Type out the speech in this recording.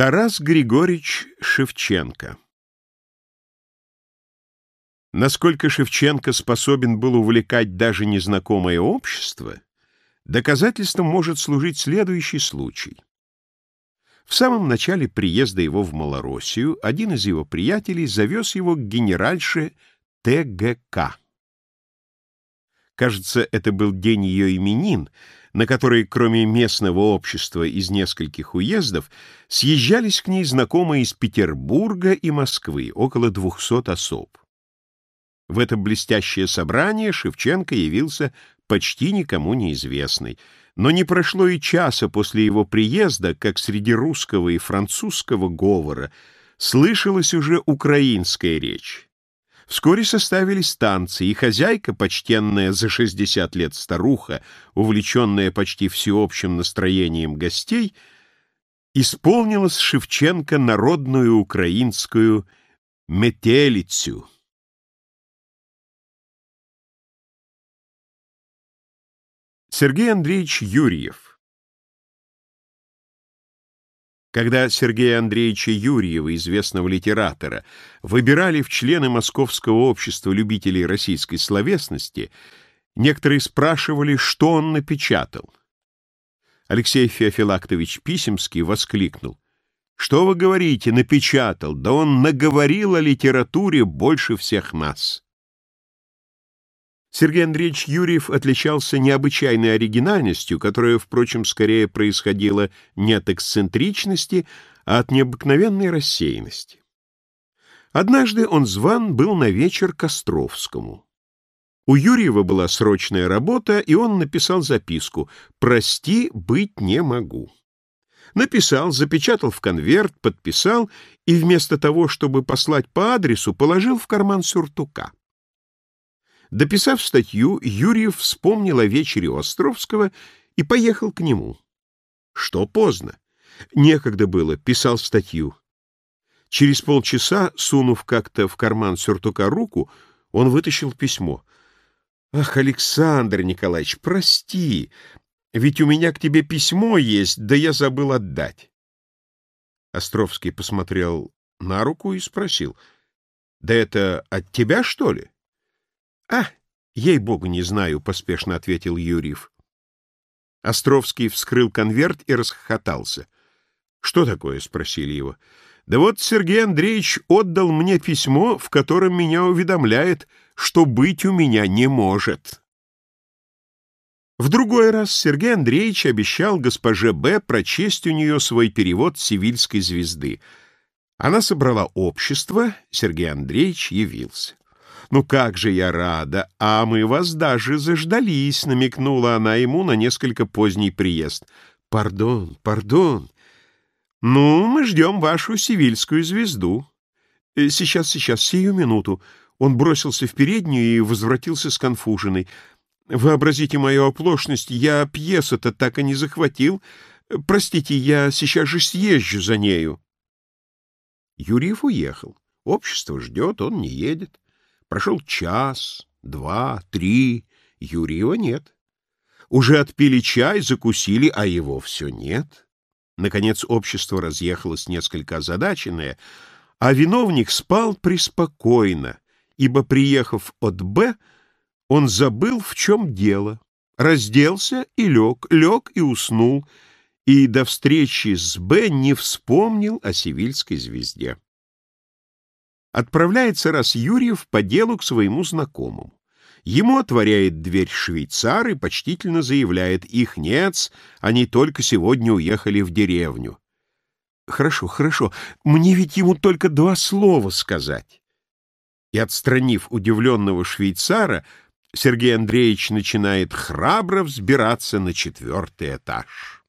Тарас Григорьевич Шевченко Насколько Шевченко способен был увлекать даже незнакомое общество, доказательством может служить следующий случай. В самом начале приезда его в Малороссию один из его приятелей завез его к генеральше ТГК. Кажется, это был день ее именин, на который, кроме местного общества из нескольких уездов, съезжались к ней знакомые из Петербурга и Москвы, около двухсот особ. В это блестящее собрание Шевченко явился почти никому неизвестный, но не прошло и часа после его приезда, как среди русского и французского говора слышалась уже украинская речь. Вскоре составились танцы, и хозяйка, почтенная за 60 лет старуха, увлеченная почти всеобщим настроением гостей, исполнила с Шевченко народную украинскую метелицу. Сергей Андреевич Юрьев Когда Сергея Андреевича Юрьева, известного литератора, выбирали в члены Московского общества любителей российской словесности, некоторые спрашивали, что он напечатал. Алексей Феофилактович Писемский воскликнул. «Что вы говорите, напечатал? Да он наговорил о литературе больше всех нас». Сергей Андреевич Юрьев отличался необычайной оригинальностью, которая, впрочем, скорее происходила не от эксцентричности, а от необыкновенной рассеянности. Однажды он зван был на вечер к Островскому. У Юрьева была срочная работа, и он написал записку «Прости, быть не могу». Написал, запечатал в конверт, подписал и вместо того, чтобы послать по адресу, положил в карман сюртука. Дописав статью, Юрьев вспомнил о вечере Островского и поехал к нему. Что поздно. Некогда было, писал статью. Через полчаса, сунув как-то в карман сюртука руку, он вытащил письмо. «Ах, Александр Николаевич, прости, ведь у меня к тебе письмо есть, да я забыл отдать». Островский посмотрел на руку и спросил. «Да это от тебя, что ли?» «А, ей-богу, не знаю», — поспешно ответил Юрьев. Островский вскрыл конверт и расхохотался. «Что такое?» — спросили его. «Да вот Сергей Андреевич отдал мне письмо, в котором меня уведомляет, что быть у меня не может». В другой раз Сергей Андреевич обещал госпоже Б. прочесть у нее свой перевод «Сивильской звезды». Она собрала общество, Сергей Андреевич явился. «Ну как же я рада! А мы вас даже заждались!» — намекнула она ему на несколько поздний приезд. «Пардон, пардон. Ну, мы ждем вашу сивильскую звезду. Э, сейчас, сейчас, сию минуту». Он бросился в переднюю и возвратился с конфужиной. «Вообразите мою оплошность, я пьесу-то так и не захватил. Простите, я сейчас же съезжу за нею». Юрьев уехал. Общество ждет, он не едет. Прошел час, два, три, Юрьева нет. Уже отпили чай, закусили, а его все нет. Наконец общество разъехалось несколько озадаченное, а виновник спал преспокойно, ибо, приехав от Б, он забыл, в чем дело, разделся и лег, лег и уснул, и до встречи с Б не вспомнил о сивильской звезде. Отправляется раз Юрьев по делу к своему знакомому. Ему отворяет дверь швейцар и почтительно заявляет, их нет, они только сегодня уехали в деревню. Хорошо, хорошо, мне ведь ему только два слова сказать. И, отстранив удивленного швейцара, Сергей Андреевич начинает храбро взбираться на четвертый этаж.